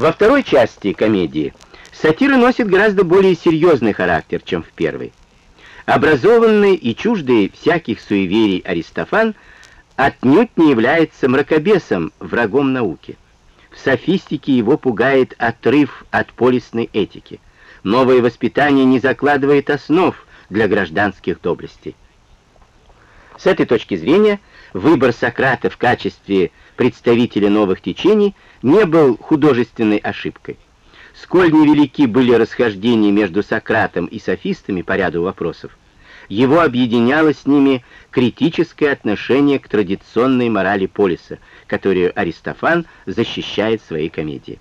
Во второй части комедии сатира носит гораздо более серьезный характер, чем в первой. Образованный и чуждый всяких суеверий Аристофан отнюдь не является мракобесом, врагом науки. В софистике его пугает отрыв от полисной этики. Новое воспитание не закладывает основ для гражданских доблестей. С этой точки зрения выбор Сократа в качестве представителя новых течений не был художественной ошибкой. Сколь невелики были расхождения между Сократом и софистами по ряду вопросов, его объединяло с ними критическое отношение к традиционной морали полиса, которую Аристофан защищает в своей комедии.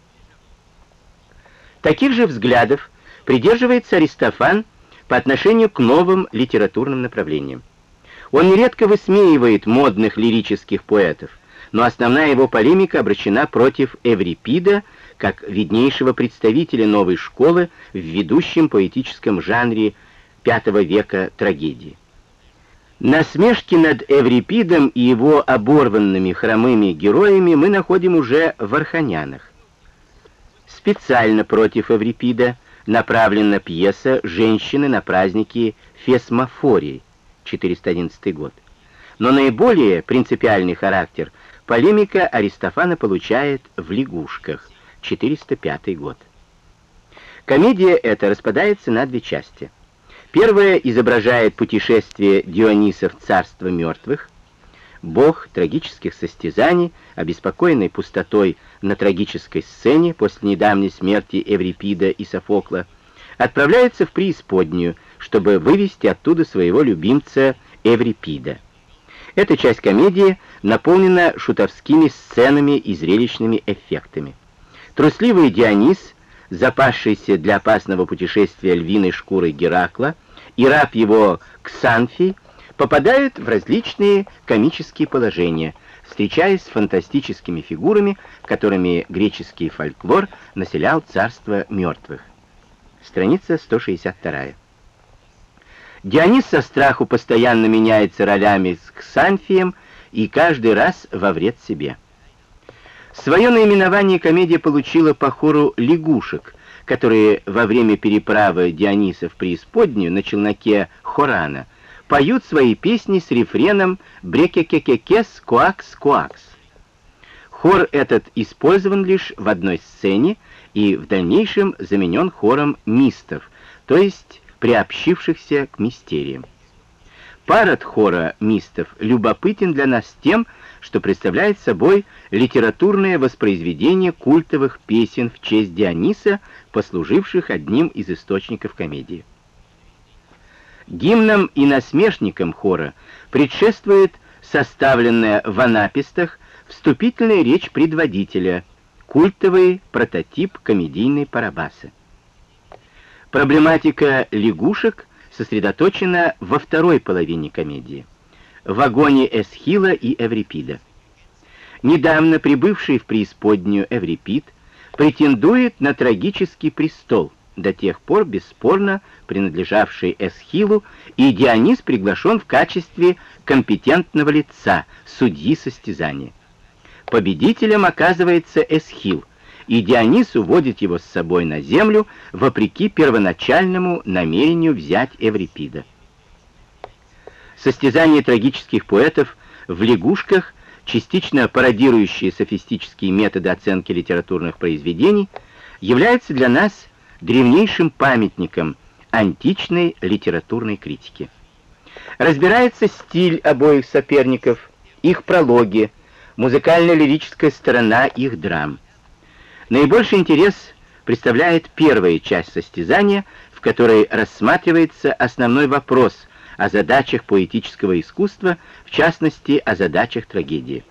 Таких же взглядов придерживается Аристофан по отношению к новым литературным направлениям. Он нередко высмеивает модных лирических поэтов, но основная его полемика обращена против Эврипида, как виднейшего представителя новой школы в ведущем поэтическом жанре V века трагедии. Насмешки над Эврипидом и его оборванными хромыми героями мы находим уже в Арханянах. Специально против Эврипида направлена пьеса «Женщины на празднике Фесмофории» 411 год. Но наиболее принципиальный характер полемика Аристофана получает в «Лягушках» 405 год. Комедия эта распадается на две части. Первая изображает путешествие Диониса в царство мертвых. Бог трагических состязаний, обеспокоенный пустотой на трагической сцене после недавней смерти Эврипида и Софокла, отправляется в преисподнюю, чтобы вывести оттуда своего любимца Эврипида. Эта часть комедии наполнена шутовскими сценами и зрелищными эффектами. Трусливый Дионис, запасшийся для опасного путешествия львиной шкурой Геракла, и раб его Ксанфий попадают в различные комические положения, встречаясь с фантастическими фигурами, которыми греческий фольклор населял царство мертвых. Страница 162. Дионис со страху постоянно меняется ролями с Ксанфием и каждый раз во вред себе. Свое наименование комедия получила по хору лягушек, которые во время переправы Диониса в преисподнюю на челноке Хорана поют свои песни с рефреном «Брекекекекес коакс коакс». Хор этот использован лишь в одной сцене и в дальнейшем заменен хором мистов, то есть приобщившихся к мистериям. Парад хора мистов любопытен для нас тем, что представляет собой литературное воспроизведение культовых песен в честь Диониса, послуживших одним из источников комедии. Гимном и насмешником хора предшествует составленная в анапистах вступительная речь предводителя, культовый прототип комедийной парабасы. Проблематика лягушек сосредоточена во второй половине комедии в вагоне Эсхила и Эврипида. Недавно прибывший в преисподнюю Эврипид претендует на трагический престол, до тех пор бесспорно принадлежавший Эсхилу, и Дионис приглашен в качестве компетентного лица, судьи состязания. Победителем оказывается Эсхил, и Дионис уводит его с собой на землю, вопреки первоначальному намерению взять Эврипида. Состязание трагических поэтов в лягушках, частично пародирующие софистические методы оценки литературных произведений, является для нас древнейшим памятником античной литературной критики. Разбирается стиль обоих соперников, их прологи, музыкально-лирическая сторона их драм. Наибольший интерес представляет первая часть состязания, в которой рассматривается основной вопрос – о задачах поэтического искусства, в частности, о задачах трагедии.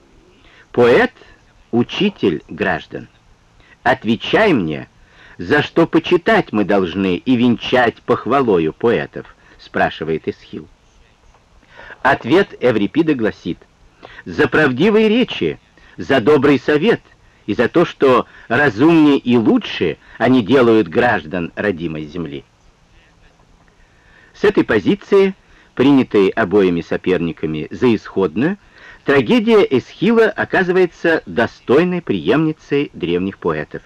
Поэт — учитель граждан. Отвечай мне, за что почитать мы должны и венчать похвалою поэтов, спрашивает Исхил. Ответ Эврипида гласит, за правдивые речи, за добрый совет и за то, что разумнее и лучше они делают граждан родимой земли. С этой позиции принятой обоими соперниками за исходную, трагедия Эсхила оказывается достойной преемницей древних поэтов.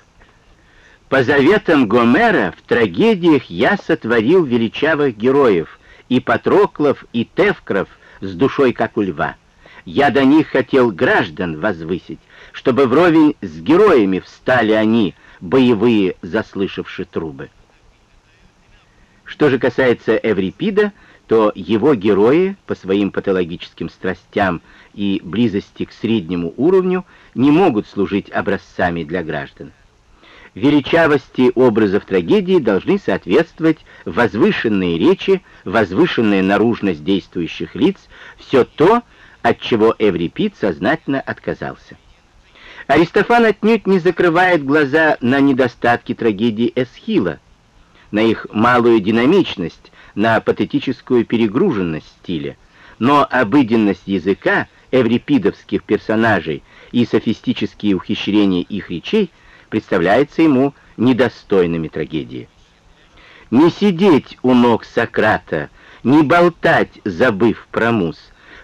По заветам Гомера в трагедиях я сотворил величавых героев, и Патроклов, и Тевкров с душой, как у льва. Я до них хотел граждан возвысить, чтобы вровень с героями встали они, боевые, заслышавшие трубы. Что же касается Эврипида, то его герои по своим патологическим страстям и близости к среднему уровню не могут служить образцами для граждан величавости образов трагедии должны соответствовать возвышенные речи, возвышенная наружность действующих лиц, все то, от чего Эврипид сознательно отказался. Аристофан отнюдь не закрывает глаза на недостатки трагедии Эсхила, на их малую динамичность, на патетическую перегруженность стиля, но обыденность языка эврипидовских персонажей и софистические ухищрения их речей – представляется ему недостойными трагедии. Не сидеть у ног Сократа, не болтать, забыв про мус,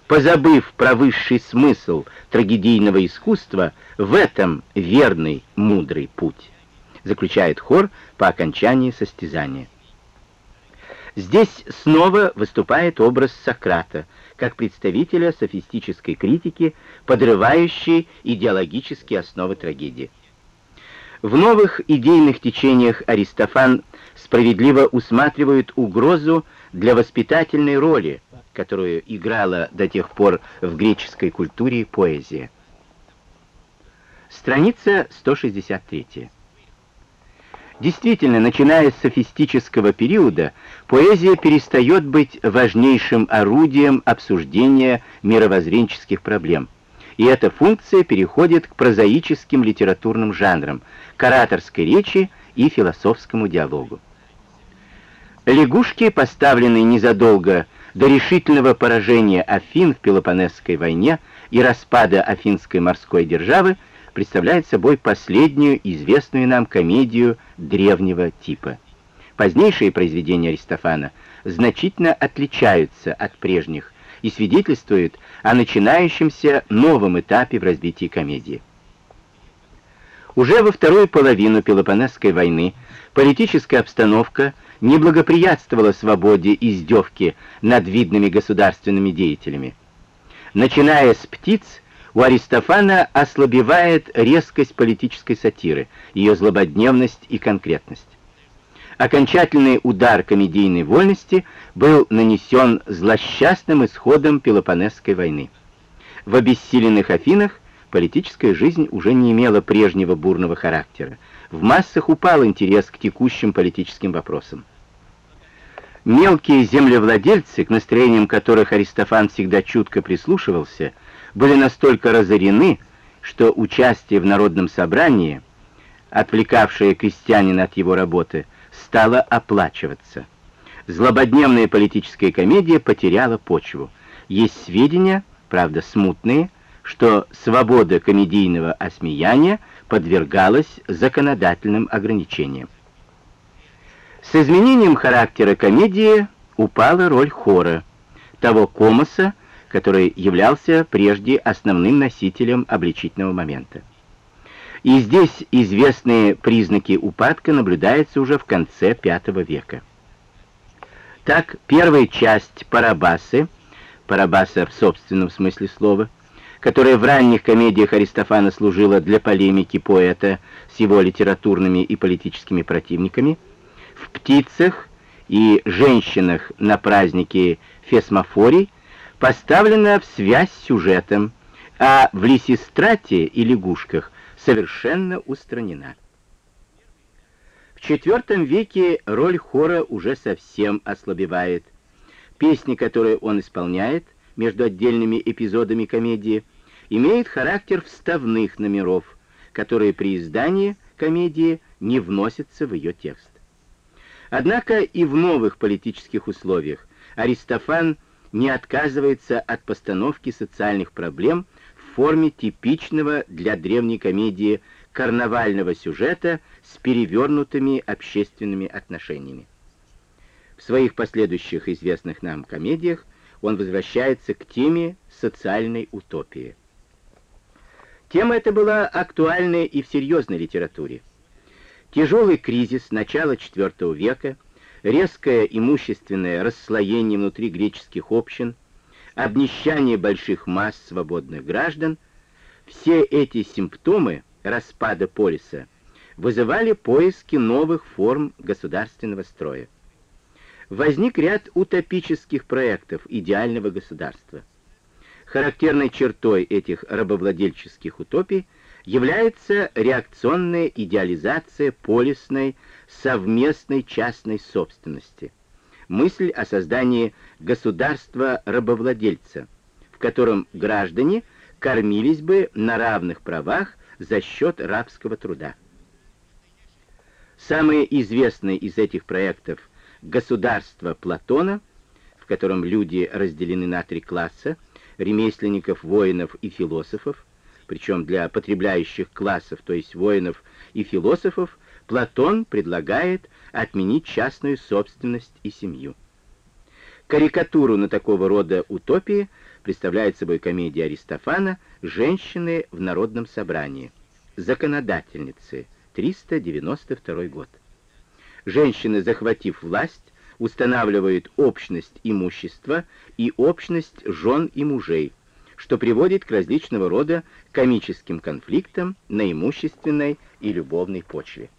позабыв про высший смысл трагедийного искусства, в этом верный, мудрый путь, заключает хор по окончании состязания. Здесь снова выступает образ Сократа, как представителя софистической критики, подрывающей идеологические основы трагедии. В новых идейных течениях Аристофан справедливо усматривает угрозу для воспитательной роли, которую играла до тех пор в греческой культуре поэзия. Страница 163. Действительно, начиная с софистического периода, поэзия перестает быть важнейшим орудием обсуждения мировоззренческих проблем – и эта функция переходит к прозаическим литературным жанрам, к ораторской речи и философскому диалогу. Лягушки, поставленные незадолго до решительного поражения Афин в Пелопонесской войне и распада Афинской морской державы, представляют собой последнюю известную нам комедию древнего типа. Позднейшие произведения Аристофана значительно отличаются от прежних и свидетельствует о начинающемся новом этапе в развитии комедии. Уже во вторую половину Пелопонесской войны политическая обстановка не благоприятствовала свободе издевки над видными государственными деятелями. Начиная с птиц, у Аристофана ослабевает резкость политической сатиры, ее злободневность и конкретность. Окончательный удар комедийной вольности был нанесен злосчастным исходом Пелопонесской войны. В обессиленных Афинах политическая жизнь уже не имела прежнего бурного характера. В массах упал интерес к текущим политическим вопросам. Мелкие землевладельцы, к настроениям которых Аристофан всегда чутко прислушивался, были настолько разорены, что участие в народном собрании, отвлекавшее крестьянина от его работы, стала оплачиваться. Злободневная политическая комедия потеряла почву. Есть сведения, правда смутные, что свобода комедийного осмеяния подвергалась законодательным ограничениям. С изменением характера комедии упала роль хора, того комоса, который являлся прежде основным носителем обличительного момента. И здесь известные признаки упадка наблюдаются уже в конце V века. Так, первая часть Парабасы, Парабаса в собственном смысле слова, которая в ранних комедиях Аристофана служила для полемики поэта с его литературными и политическими противниками, в «Птицах» и «Женщинах» на празднике Фесмофорий поставлена в связь с сюжетом, а в «Лисистрате» и «Лягушках» совершенно устранена. В IV веке роль хора уже совсем ослабевает. Песни, которые он исполняет между отдельными эпизодами комедии, имеют характер вставных номеров, которые при издании комедии не вносятся в ее текст. Однако и в новых политических условиях Аристофан не отказывается от постановки социальных проблем форме типичного для древней комедии карнавального сюжета с перевернутыми общественными отношениями. В своих последующих известных нам комедиях он возвращается к теме социальной утопии. Тема эта была актуальной и в серьезной литературе. Тяжелый кризис начала IV века, резкое имущественное расслоение внутри греческих общин, обнищание больших масс свободных граждан — все эти симптомы распада полиса вызывали поиски новых форм государственного строя. Возник ряд утопических проектов идеального государства. Характерной чертой этих рабовладельческих утопий — является реакционная идеализация полисной совместной частной собственности. Мысль о создании государства-рабовладельца, в котором граждане кормились бы на равных правах за счет рабского труда. Самое известное из этих проектов «Государство Платона», в котором люди разделены на три класса – ремесленников, воинов и философов, причем для потребляющих классов, то есть воинов и философов, Платон предлагает отменить частную собственность и семью. Карикатуру на такого рода утопии представляет собой комедия Аристофана «Женщины в народном собрании». Законодательницы, 392 год. Женщины, захватив власть, устанавливают общность имущества и общность жен и мужей, что приводит к различного рода комическим конфликтам на имущественной и любовной почве.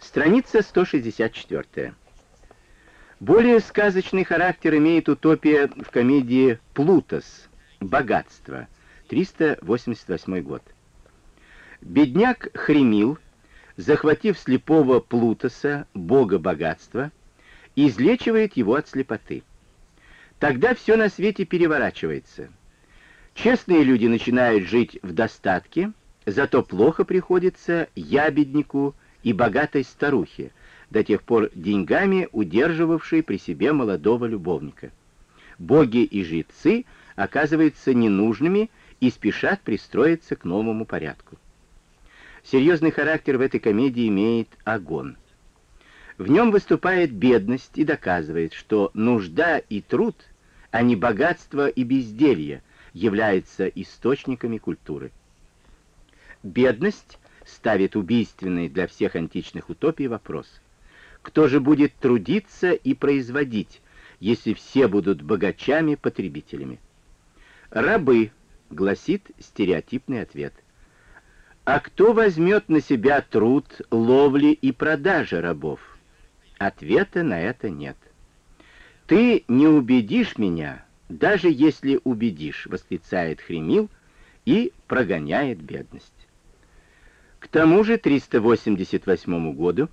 Страница 164. Более сказочный характер имеет утопия в комедии «Плутос. Богатство», 388 год. Бедняк Хремил, захватив слепого Плутоса, бога богатства, излечивает его от слепоты. Тогда все на свете переворачивается. Честные люди начинают жить в достатке, зато плохо приходится ябеднику и богатой старухе, до тех пор деньгами удерживавшей при себе молодого любовника. Боги и жрецы оказываются ненужными и спешат пристроиться к новому порядку. Серьезный характер в этой комедии имеет Агон — в нем выступает бедность и доказывает, что нужда и труд, а не богатство и безделье, являются источниками культуры. Бедность ставит убийственный для всех античных утопий вопрос. Кто же будет трудиться и производить, если все будут богачами-потребителями? Рабы, гласит стереотипный ответ. А кто возьмет на себя труд ловли и продажи рабов? Ответа на это нет. «Ты не убедишь меня, даже если убедишь», — восклицает Хремил и прогоняет бедность. К тому же 388 году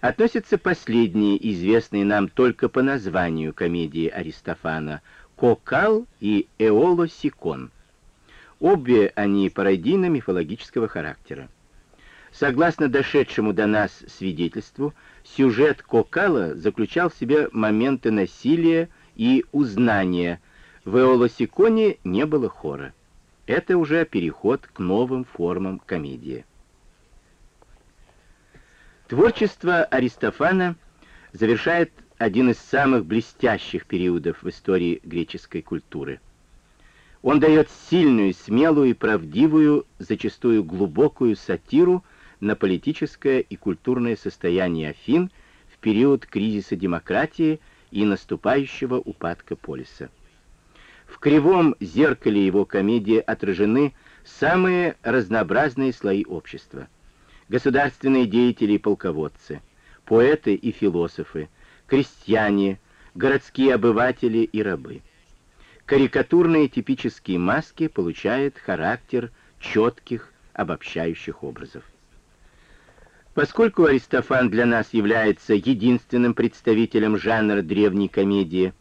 относятся последние, известные нам только по названию комедии Аристофана «Кокал» и «Эолосикон». Обе они пародийно-мифологического характера. Согласно дошедшему до нас свидетельству, сюжет Кокала заключал в себе моменты насилия и узнания. В Эолосиконе не было хора. Это уже переход к новым формам комедии. Творчество Аристофана завершает один из самых блестящих периодов в истории греческой культуры. Он дает сильную, смелую и правдивую, зачастую глубокую сатиру на политическое и культурное состояние Афин в период кризиса демократии и наступающего упадка полиса. В кривом зеркале его комедии отражены самые разнообразные слои общества. Государственные деятели и полководцы, поэты и философы, крестьяне, городские обыватели и рабы. Карикатурные типические маски получают характер четких обобщающих образов. Поскольку Аристофан для нас является единственным представителем жанра древней комедии,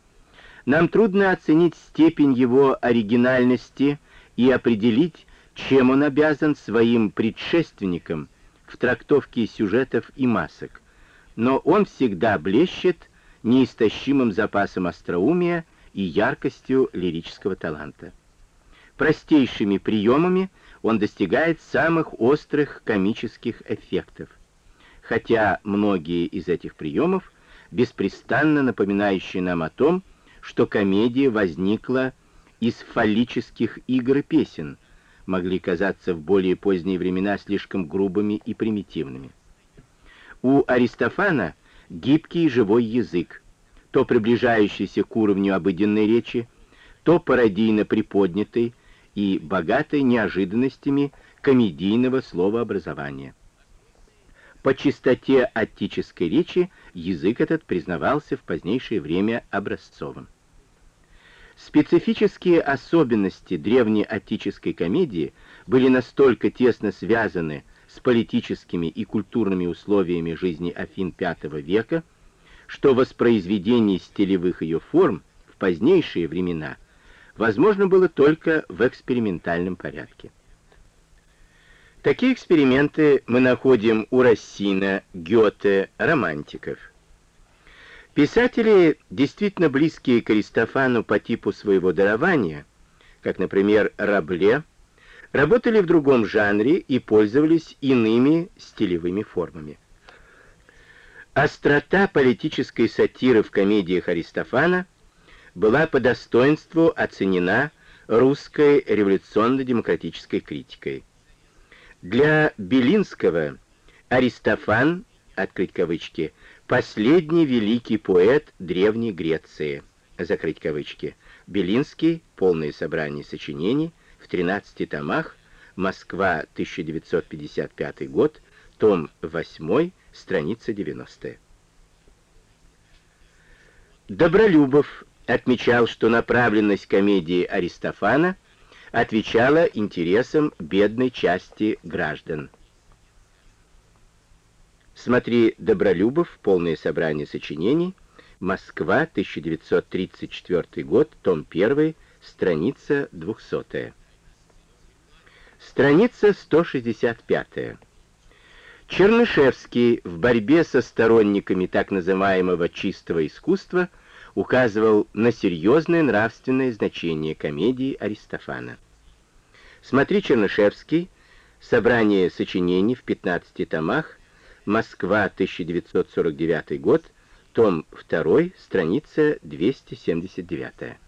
нам трудно оценить степень его оригинальности и определить, чем он обязан своим предшественникам в трактовке сюжетов и масок, но он всегда блещет неистощимым запасом остроумия и яркостью лирического таланта. Простейшими приемами он достигает самых острых комических эффектов хотя многие из этих приемов беспрестанно напоминающие нам о том, что комедия возникла из фаллических игр и песен, могли казаться в более поздние времена слишком грубыми и примитивными. У Аристофана гибкий живой язык, то приближающийся к уровню обыденной речи, то пародийно приподнятый и богатый неожиданностями комедийного словообразования. По чистоте аттической речи язык этот признавался в позднейшее время образцовым. Специфические особенности древней аттической комедии были настолько тесно связаны с политическими и культурными условиями жизни Афин V века, что воспроизведение стилевых ее форм в позднейшие времена возможно было только в экспериментальном порядке. Такие эксперименты мы находим у Рассина, Гёте, романтиков. Писатели, действительно близкие к Аристофану по типу своего дарования, как, например, Рабле, работали в другом жанре и пользовались иными стилевыми формами. Острота политической сатиры в комедиях Аристофана была по достоинству оценена русской революционно-демократической критикой. Для Белинского Аристофан, открыть кавычки, последний великий поэт Древней Греции, закрыть кавычки. Белинский, полное собрание сочинений, в 13 томах, Москва, 1955 год, том 8, страница 90. Добролюбов отмечал, что направленность комедии Аристофана – отвечала интересам бедной части граждан. Смотри «Добролюбов. Полное собрание сочинений. Москва, 1934 год. Том 1. Страница 200. Страница 165. Чернышевский в борьбе со сторонниками так называемого чистого искусства – указывал на серьезное нравственное значение комедии Аристофана. Смотри Чернышевский, собрание сочинений в 15 томах, Москва, 1949 год, том 2, страница 279.